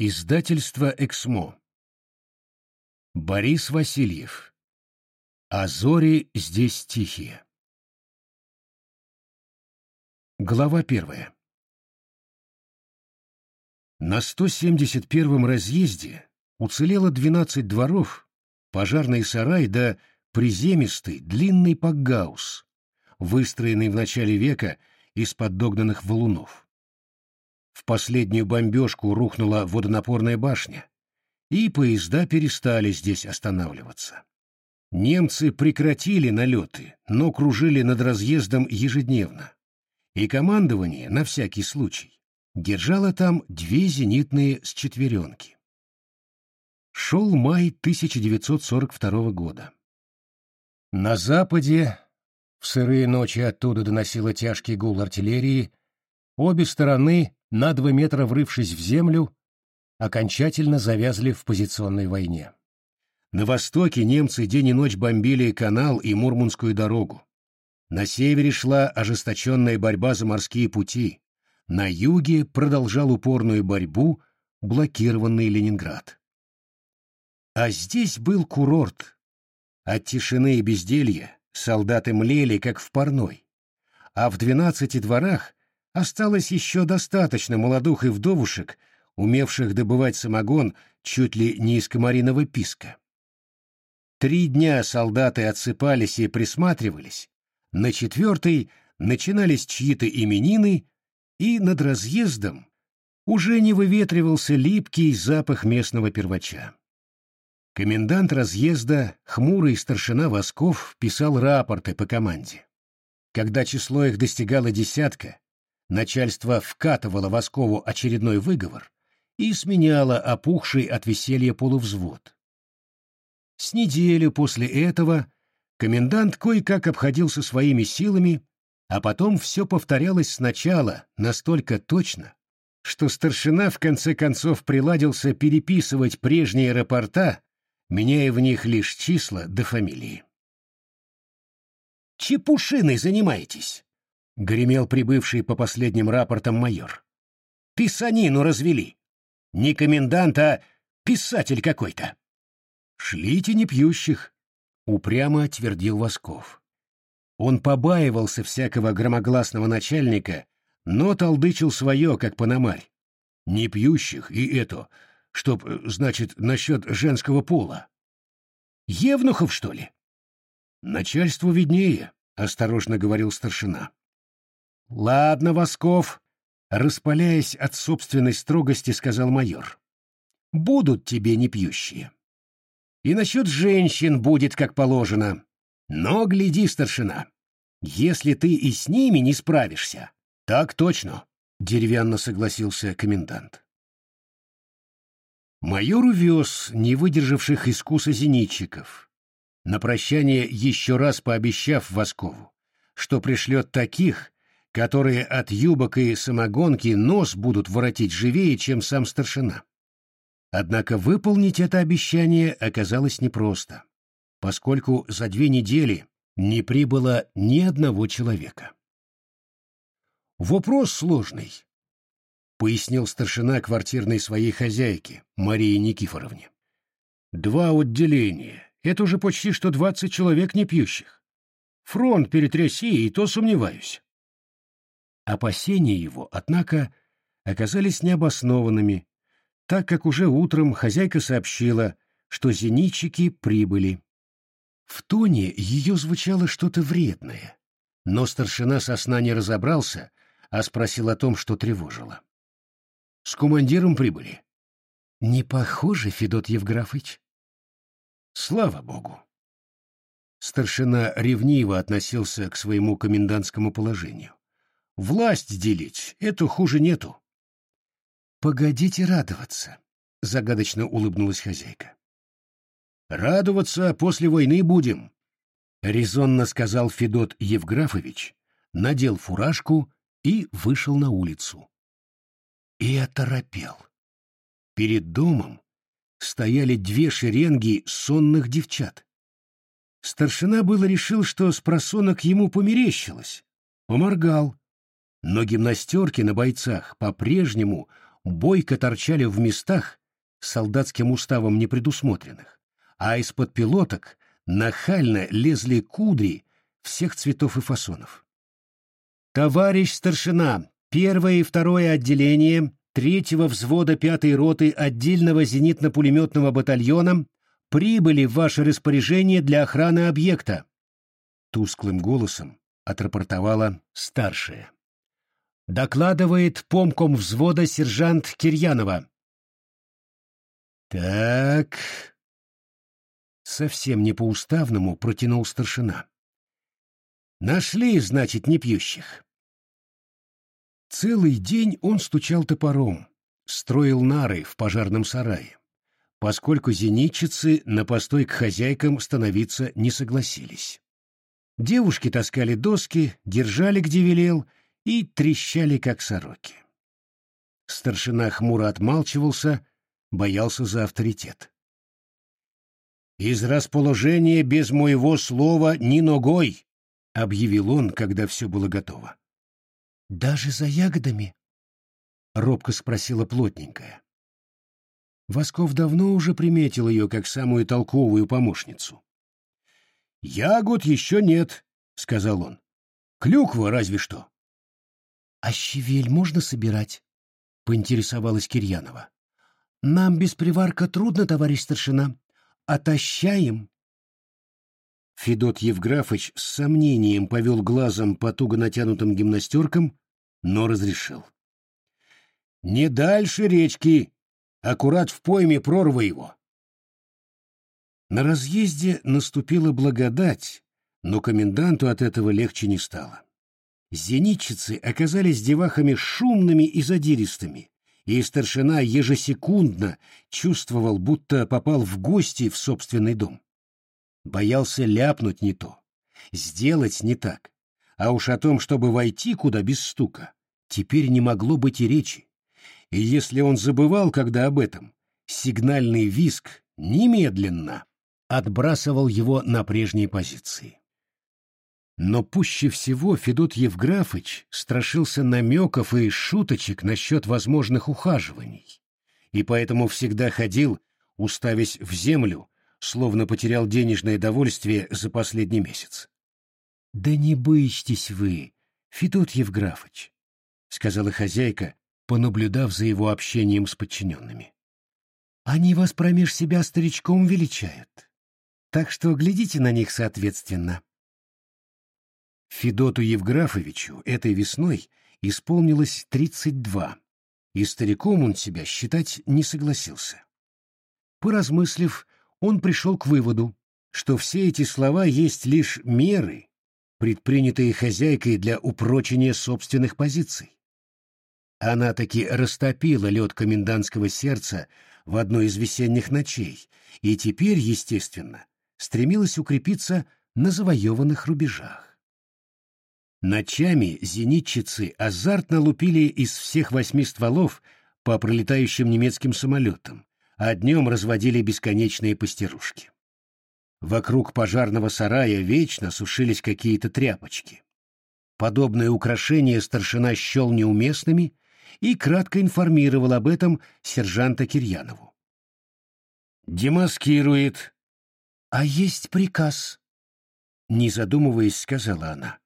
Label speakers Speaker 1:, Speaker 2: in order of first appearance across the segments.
Speaker 1: Издательство «Эксмо». Борис Васильев. А зори здесь тихие. Глава первая. На 171-м разъезде уцелело 12 дворов, пожарный сарай да приземистый длинный пакгаус, выстроенный в начале века из поддогнанных валунов. В последнюю бомбежку рухнула водонапорная башня, и поезда перестали здесь останавливаться. Немцы прекратили налеты, но кружили над разъездом ежедневно, и командование, на всякий случай, держало там две зенитные с четверенки. Шел май 1942 года. На западе, в сырые ночи оттуда доносило тяжкий гул артиллерии, обе стороны на два метра врывшись в землю, окончательно завязли в позиционной войне. На востоке немцы день и ночь бомбили канал и Мурманскую дорогу. На севере шла ожесточенная борьба за морские пути. На юге продолжал упорную борьбу блокированный Ленинград. А здесь был курорт. От тишины и безделья солдаты млели, как в парной. А в двенадцати дворах осталось еще достаточно молодух и вдовушек, умевших добывать самогон чуть ли не из комариного писка. Три дня солдаты отсыпались и присматривались, на четвертый начинались чьи-то именины, и над разъездом уже не выветривался липкий запах местного первача. Комендант разъезда, хмурый старшина Восков, писал рапорты по команде. Когда число их достигало десятка, Начальство вкатывало Воскову очередной выговор и сменяло опухший от веселья полувзвод. С неделю после этого комендант кое-как обходился своими силами, а потом все повторялось сначала настолько точно, что старшина в конце концов приладился переписывать прежние рапорта, меняя в них лишь числа до фамилии. «Чепушиной занимаетесь!» — гремел прибывший по последним рапортам майор. «Писанину развели! Не комендант, а писатель какой-то!» «Шлите не пьющих!» — упрямо твердил Восков. Он побаивался всякого громогласного начальника, но толдычил свое, как пономарь. Не пьющих и это, чтоб, значит, насчет женского пола. Евнухов, что ли? Начальству виднее, — осторожно говорил старшина. «Ладно, Восков», — распаляясь от собственной строгости, сказал майор. «Будут тебе не пьющие. И насчет женщин будет как положено. Но гляди, старшина, если ты и с ними не справишься...» «Так точно», — деревянно согласился комендант. Майор увез не выдержавших искуса зенитчиков, на прощание еще раз пообещав Воскову, что пришлет таких, которые от юбок и самогонки нос будут воротить живее, чем сам старшина. Однако выполнить это обещание оказалось непросто, поскольку за две недели не прибыло ни одного человека. «Вопрос сложный», — пояснил старшина квартирной своей хозяйки, Марии Никифоровне. «Два отделения. Это уже почти что двадцать человек не пьющих. Фронт перетряси, и то сомневаюсь. Опасения его, однако, оказались необоснованными, так как уже утром хозяйка сообщила, что зенитчики прибыли. В тоне ее звучало что-то вредное, но старшина со сна не разобрался, а спросил о том, что тревожило. «С командиром прибыли?» «Не похоже, Федот Евграфович». «Слава Богу!» Старшина ревниво относился к своему комендантскому положению. Власть делить — это хуже нету. «Погодите радоваться», — загадочно улыбнулась хозяйка. «Радоваться после войны будем», — резонно сказал Федот Евграфович, надел фуражку и вышел на улицу. И оторопел. Перед домом стояли две шеренги сонных девчат. Старшина было решил, что с просонок ему померещилось. Поморгал, но гимнастерки на бойцах по-прежнему бойко торчали в местах, солдатским уставом не предусмотренных, а из-под пилоток нахально лезли кудри всех цветов и фасонов. «Товарищ старшина, первое и второе отделение третьего взвода пятой роты отдельного зенитно-пулеметного батальона прибыли в ваше распоряжение для охраны объекта», — тусклым голосом отрапортовала старшая. Докладывает помком взвода сержант Кирьянова. Так. Совсем не по-уставному протянул старшина. Нашли, значит, непьющих. Целый день он стучал топором, строил нары в пожарном сарае, поскольку зенитчицы на постой к хозяйкам становиться не согласились. Девушки таскали доски, держали где велел и трещали, как сороки. Старшина хмуро отмалчивался, боялся за авторитет. «Из расположения без моего слова ни ногой!» — объявил он, когда все было готово. «Даже за ягодами?» — робко спросила плотненькая. Восков давно уже приметил ее как самую толковую помощницу. «Ягод еще нет», — сказал он. «Клюква разве что». «А щавель можно собирать?» — поинтересовалась Кирьянова. «Нам без приварка трудно, товарищ старшина. Отощаем». Федот Евграфович с сомнением повел глазом по туго натянутым гимнастеркам, но разрешил. «Не дальше речки, аккурат в пойме прорва его». На разъезде наступила благодать, но коменданту от этого легче не стало. Зенитчицы оказались девахами шумными и задиристыми, и старшина ежесекундно чувствовал, будто попал в гости в собственный дом. Боялся ляпнуть не то, сделать не так, а уж о том, чтобы войти куда без стука, теперь не могло быть и речи. И если он забывал когда об этом, сигнальный виск немедленно отбрасывал его на прежние позиции. Но пуще всего Федот Евграфыч страшился намеков и шуточек насчет возможных ухаживаний, и поэтому всегда ходил, уставясь в землю, словно потерял денежное довольствие за последний месяц. — Да не бычьтесь вы, Федот Евграфыч, — сказала хозяйка, понаблюдав за его общением с подчиненными. — Они вас промеж себя старичком величают, так что глядите на них соответственно. — Федоту Евграфовичу этой весной исполнилось 32, и стариком он себя считать не согласился. Поразмыслив, он пришел к выводу, что все эти слова есть лишь меры, предпринятые хозяйкой для упрочения собственных позиций. Она таки растопила лед комендантского сердца в одной из весенних ночей и теперь, естественно, стремилась укрепиться на завоеванных рубежах. Ночами зенитчицы азартно лупили из всех восьми стволов по пролетающим немецким самолетам, а днем разводили бесконечные пастерушки. Вокруг пожарного сарая вечно сушились какие-то тряпочки. Подобные украшения старшина счел неуместными и кратко информировал об этом сержанта Кирьянову. «Демаскирует». «А есть приказ», — не задумываясь, сказала она.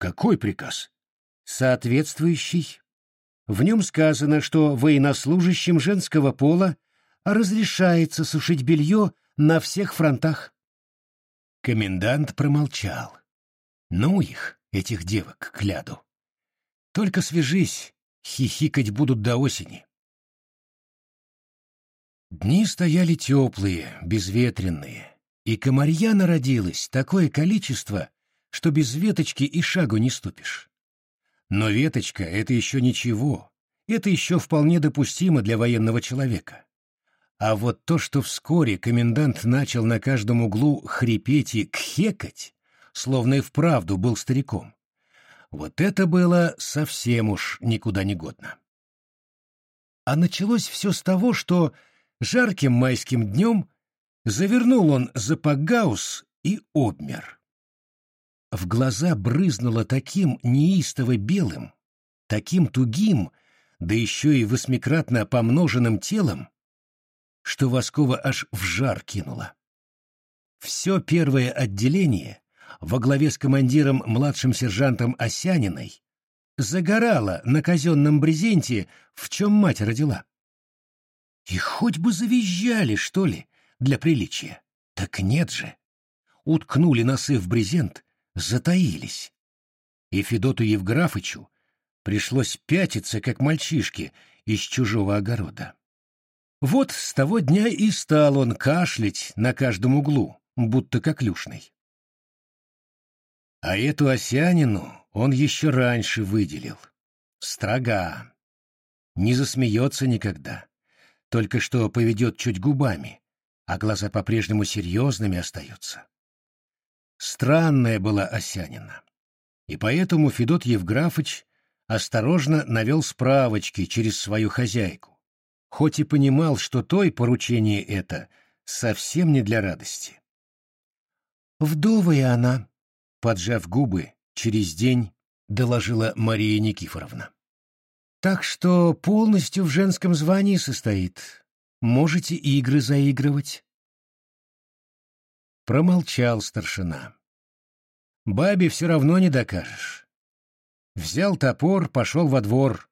Speaker 1: Какой приказ? Соответствующий. В нем сказано, что военнослужащим женского пола разрешается сушить белье на всех фронтах. Комендант промолчал. Ну их, этих девок, кляду. Только свяжись, хихикать будут до осени. Дни стояли теплые, безветренные, и комарья народилось такое количество, что без веточки и шагу не ступишь. Но веточка — это еще ничего, это еще вполне допустимо для военного человека. А вот то, что вскоре комендант начал на каждом углу хрипеть и кхекать, словно и вправду был стариком, вот это было совсем уж никуда не годно. А началось все с того, что жарким майским днем завернул он за пагаус и обмер. В глаза брызнуло таким неистово белым, таким тугим, да еще и восьмикратно помноженным телом, что Воскова аж в жар кинула. Все первое отделение во главе с командиром младшим сержантом Осяниной загорало на казенном брезенте, в чем мать родила. И хоть бы завизжали, что ли, для приличия. Так нет же. Уткнули носы в брезент, затаились. И Федоту Евграфычу пришлось пятиться, как мальчишке, из чужого огорода. Вот с того дня и стал он кашлять на каждом углу, будто коклюшный. А эту осянину он еще раньше выделил. Строга. Не засмеется никогда. Только что поведет чуть губами, а глаза по-прежнему серьезными остаются. Странная была осянина. И поэтому Федот Евграфыч осторожно навел справочки через свою хозяйку, хоть и понимал, что той поручение это совсем не для радости. «Вдовая она», — поджав губы, через день доложила Мария Никифоровна. «Так что полностью в женском звании состоит. Можете игры заигрывать». Промолчал старшина. «Бабе все равно не докажешь. Взял топор, пошел во двор.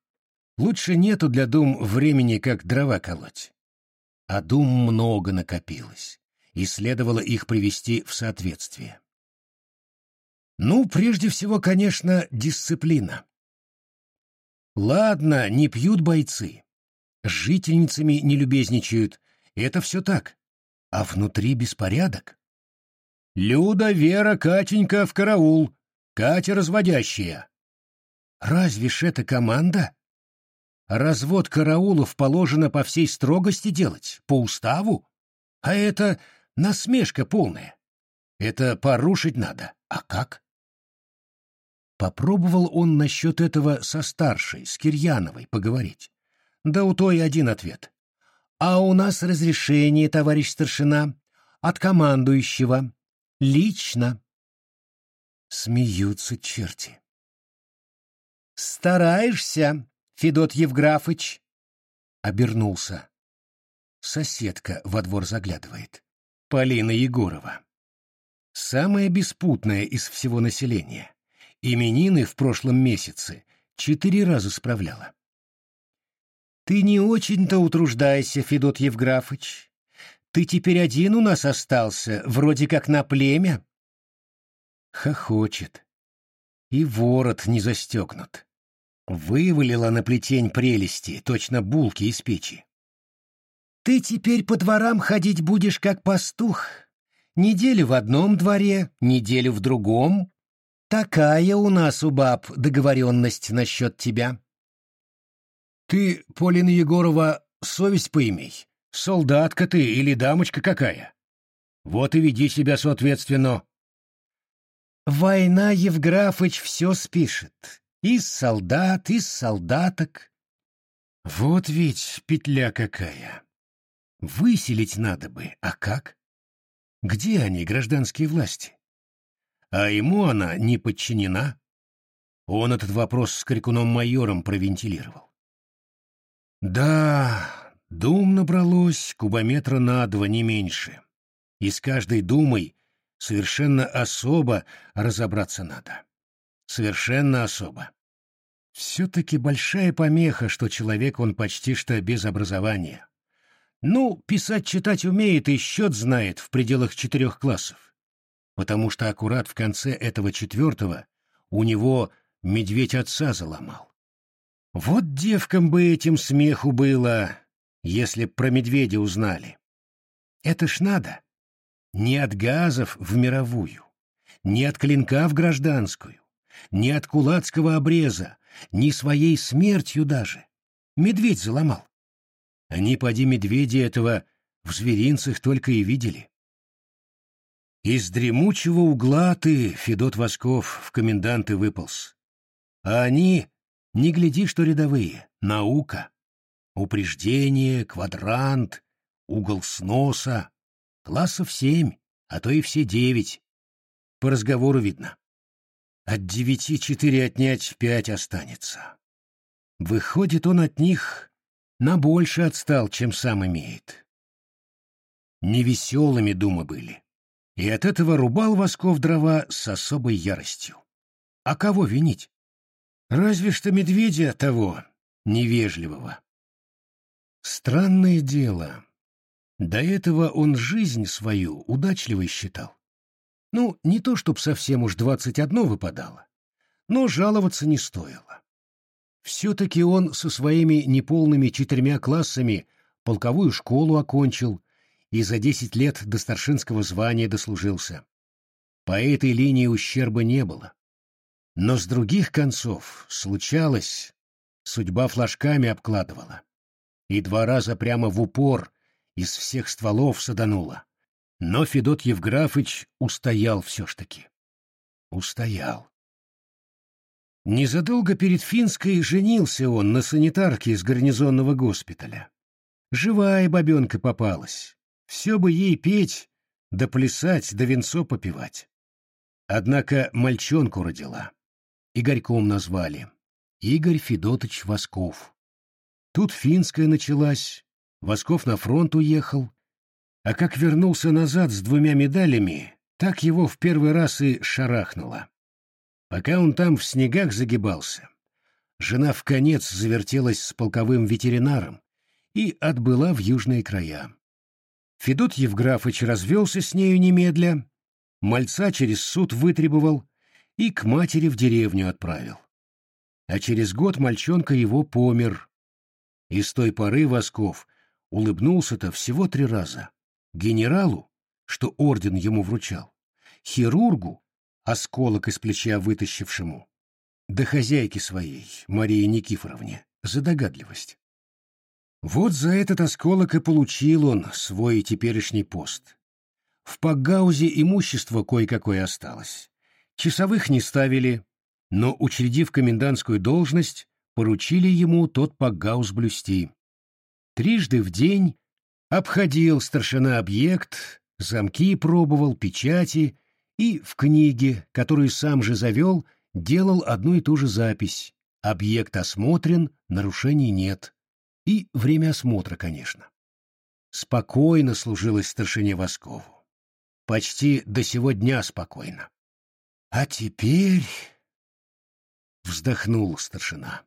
Speaker 1: Лучше нету для дум времени, как дрова колоть. А дум много накопилось, и следовало их привести в соответствие. Ну, прежде всего, конечно, дисциплина. Ладно, не пьют бойцы, с жительницами не любезничают, это все так. А внутри беспорядок. Люда, Вера, Катенька в караул, Катя разводящая. Разве ж это команда? Развод караулов положено по всей строгости делать, по уставу. А это насмешка полная. Это порушить надо. А как? Попробовал он насчет этого со старшей, с Кирьяновой, поговорить. Да у той один ответ. А у нас разрешение, товарищ старшина, от командующего. Лично. Смеются черти. «Стараешься, Федот Евграфыч?» Обернулся. Соседка во двор заглядывает. Полина Егорова. Самая беспутная из всего населения. Именины в прошлом месяце четыре раза справляла. «Ты не очень-то утруждайся, Федот Евграфыч. Ты теперь один у нас остался, вроде как на племя». Хохочет. И ворот не застегнут. Вывалила на плетень прелести, точно булки из печи. Ты теперь по дворам ходить будешь как пастух. Неделю в одном дворе, неделю в другом. Такая у нас у баб договоренность насчет тебя. Ты, Полина Егорова, совесть поимей. Солдатка ты или дамочка какая? Вот и веди себя соответственно. Война, Евграфыч, все спишет. Из солдат, из солдаток. Вот ведь петля какая. Выселить надо бы, а как? Где они, гражданские власти? А ему она не подчинена. Он этот вопрос с крикуном-майором провентилировал. Да, дум набралось кубометра на два, не меньше. И с каждой думой совершенно особо разобраться надо совершенно особо. Все-таки большая помеха, что человек он почти что без образования. Ну, писать-читать умеет и счет знает в пределах четырех классов. Потому что аккурат в конце этого четвертого у него медведь отца заломал. Вот девкам бы этим смеху было, если б про медведя узнали. Это ж надо. Не от газов в мировую, не от клинка в гражданскую, ни от кулацкого обреза, ни своей смертью даже. Медведь заломал. Они, поди медведи этого, в зверинцах только и видели. Из дремучего угла ты, Федот Восков, в коменданты выполз. А они, не гляди, что рядовые, наука. Упреждение, квадрант, угол сноса. Классов семь, а то и все девять. По разговору видно. От девяти четыре отнять пять останется. Выходит, он от них на больше отстал, чем сам имеет. Невеселыми думы были, и от этого рубал Восков дрова с особой яростью. А кого винить? Разве что медведя того, невежливого. Странное дело. До этого он жизнь свою удачливой считал. Ну, не то чтоб совсем уж двадцать одно выпадало, но жаловаться не стоило. Все-таки он со своими неполными четырьмя классами полковую школу окончил и за десять лет до старшинского звания дослужился. По этой линии ущерба не было. Но с других концов случалось, судьба флажками обкладывала. И два раза прямо в упор из всех стволов саданула. Но Федот Евграфыч устоял все ж таки. Устоял. Незадолго перед Финской женился он на санитарке из гарнизонного госпиталя. Живая бабенка попалась. Все бы ей петь, да плясать, да венцо попивать. Однако мальчонку родила. Игорьком назвали. Игорь Федотович Восков. Тут финская началась, Восков на фронт уехал, а как вернулся назад с двумя медалями, так его в первый раз и шарахнуло. Пока он там в снегах загибался, жена в конец завертелась с полковым ветеринаром и отбыла в южные края. Федот Евграфыч развелся с нею немедля, мальца через суд вытребовал и к матери в деревню отправил. А через год мальчонка его помер. И с той поры Восков улыбнулся-то всего три раза. Генералу, что орден ему вручал, хирургу, осколок из плеча вытащившему, да хозяйке своей, Марии Никифоровне, за догадливость. Вот за этот осколок и получил он свой теперешний пост. В Пагаузе имущество кое-какое осталось. Часовых не ставили, но, учредив комендантскую должность, поручили ему тот Пагаус блюсти. Трижды в день обходил старшина объект, замки пробовал, печати, и в книге, которую сам же завел, делал одну и ту же запись. Объект осмотрен, нарушений нет. И время осмотра, конечно. Спокойно служилось старшине Воскову. Почти до сего дня спокойно. А теперь... Вздохнул старшина.